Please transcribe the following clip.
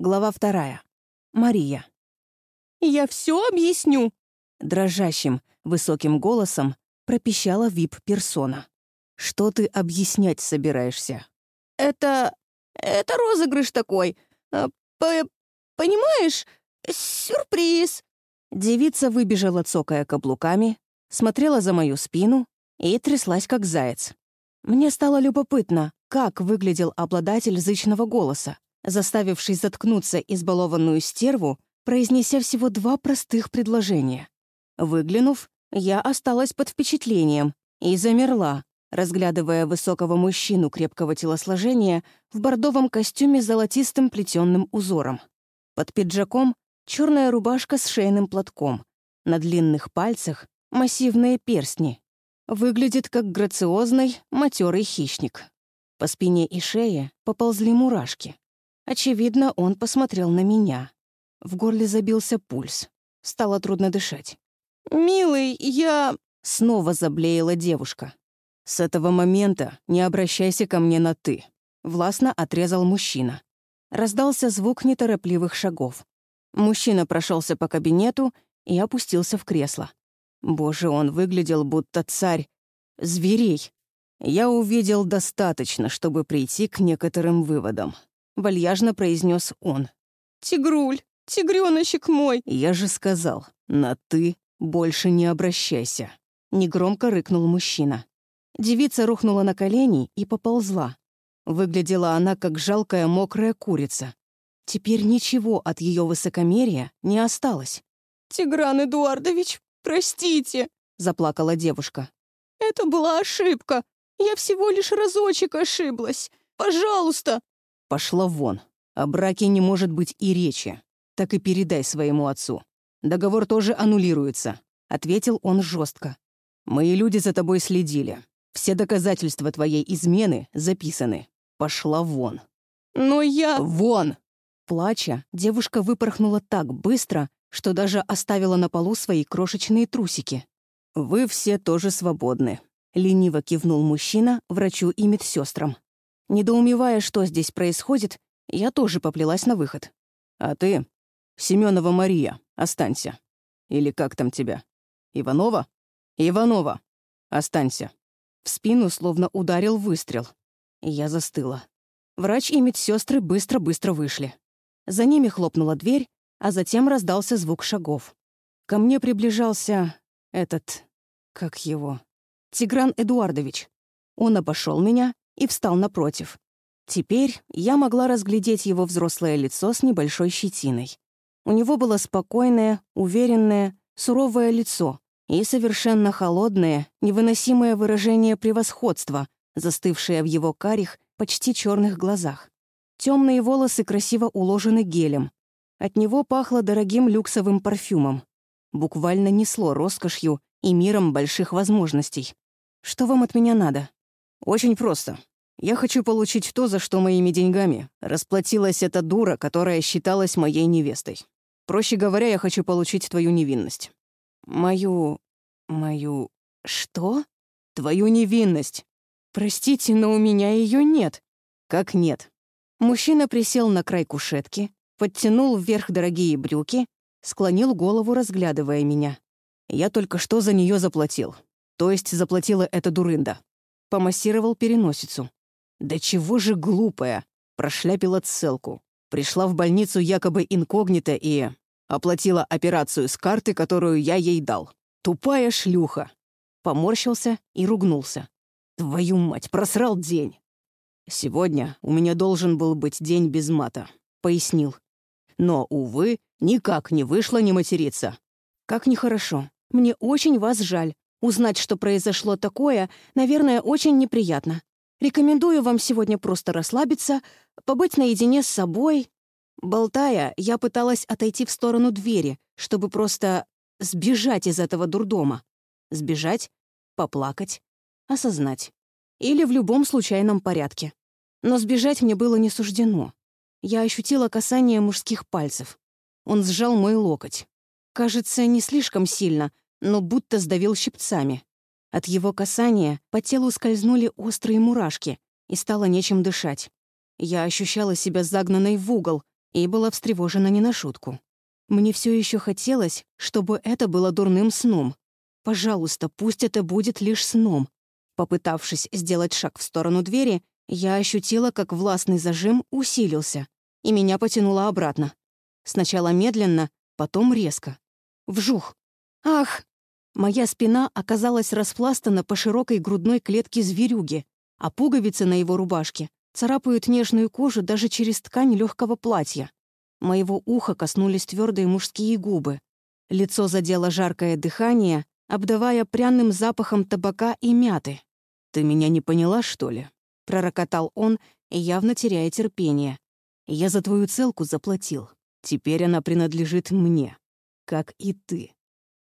Глава вторая. Мария. «Я все объясню!» Дрожащим, высоким голосом пропищала вип-персона. «Что ты объяснять собираешься?» «Это... это розыгрыш такой. А, П понимаешь? Сюрприз!» Девица выбежала, цокая каблуками, смотрела за мою спину и тряслась, как заяц. Мне стало любопытно, как выглядел обладатель зычного голоса, заставивший заткнуться избалованную стерву, произнеся всего два простых предложения. Выглянув, я осталась под впечатлением и замерла, разглядывая высокого мужчину крепкого телосложения в бордовом костюме с золотистым плетенным узором. Под пиджаком черная рубашка с шейным платком, на длинных пальцах массивные перстни. Выглядит как грациозный, матерый хищник. По спине и шее поползли мурашки. Очевидно, он посмотрел на меня. В горле забился пульс. Стало трудно дышать. «Милый, я...» — снова заблеяла девушка. «С этого момента не обращайся ко мне на «ты», — властно отрезал мужчина. Раздался звук неторопливых шагов. Мужчина прошелся по кабинету и опустился в кресло. Боже, он выглядел будто царь зверей. Я увидел достаточно, чтобы прийти к некоторым выводам. Вальяжно произнес он. «Тигруль, тигрёночек мой!» Я же сказал, на «ты» больше не обращайся. Негромко рыкнул мужчина. Девица рухнула на колени и поползла. Выглядела она, как жалкая мокрая курица. Теперь ничего от ее высокомерия не осталось. «Тигран Эдуардович, простите!» — заплакала девушка. «Это была ошибка. Я всего лишь разочек ошиблась. Пожалуйста!» «Пошла вон. О браке не может быть и речи. Так и передай своему отцу. Договор тоже аннулируется», — ответил он жестко. «Мои люди за тобой следили. Все доказательства твоей измены записаны. Пошла вон». «Но я...» «Вон!» Плача, девушка выпорхнула так быстро, что даже оставила на полу свои крошечные трусики. «Вы все тоже свободны», — лениво кивнул мужчина врачу и медсестрам. Недоумевая, что здесь происходит, я тоже поплелась на выход. «А ты, Семенова Мария, останься. Или как там тебя? Иванова? Иванова, останься». В спину словно ударил выстрел. Я застыла. Врач и медсестры быстро-быстро вышли. За ними хлопнула дверь, а затем раздался звук шагов. Ко мне приближался этот... как его? Тигран Эдуардович. Он обошел меня и встал напротив. Теперь я могла разглядеть его взрослое лицо с небольшой щетиной. У него было спокойное, уверенное, суровое лицо и совершенно холодное, невыносимое выражение превосходства, застывшее в его карих, почти черных глазах. Темные волосы красиво уложены гелем. От него пахло дорогим люксовым парфюмом. Буквально несло роскошью и миром больших возможностей. Что вам от меня надо? Очень просто. Я хочу получить то, за что моими деньгами расплатилась эта дура, которая считалась моей невестой. Проще говоря, я хочу получить твою невинность. Мою... мою... что? Твою невинность. Простите, но у меня ее нет. Как нет? Мужчина присел на край кушетки, подтянул вверх дорогие брюки, склонил голову, разглядывая меня. Я только что за нее заплатил. То есть заплатила эта дурында. Помассировал переносицу. Да чего же глупая. Прошляпила целку. Пришла в больницу якобы инкогнито и... Оплатила операцию с карты, которую я ей дал. Тупая шлюха. Поморщился и ругнулся. Твою мать, просрал день. «Сегодня у меня должен был быть день без мата», — пояснил. «Но, увы, никак не вышло не материться». «Как нехорошо. Мне очень вас жаль. Узнать, что произошло такое, наверное, очень неприятно. Рекомендую вам сегодня просто расслабиться, побыть наедине с собой». Болтая, я пыталась отойти в сторону двери, чтобы просто сбежать из этого дурдома. Сбежать, поплакать, осознать. Или в любом случайном порядке. Но сбежать мне было не суждено. Я ощутила касание мужских пальцев. Он сжал мой локоть. Кажется, не слишком сильно, но будто сдавил щипцами. От его касания по телу скользнули острые мурашки, и стало нечем дышать. Я ощущала себя загнанной в угол, и была встревожена не на шутку. Мне все еще хотелось, чтобы это было дурным сном. Пожалуйста, пусть это будет лишь сном. Попытавшись сделать шаг в сторону двери, я ощутила, как властный зажим усилился, и меня потянуло обратно. Сначала медленно, потом резко. Вжух! Ах! Моя спина оказалась распластана по широкой грудной клетке зверюги, а пуговицы на его рубашке царапают нежную кожу даже через ткань легкого платья. Моего уха коснулись твердые мужские губы. Лицо задело жаркое дыхание, обдавая пряным запахом табака и мяты. «Ты меня не поняла, что ли?» — пророкотал он, явно теряя терпение. «Я за твою целку заплатил. Теперь она принадлежит мне. Как и ты.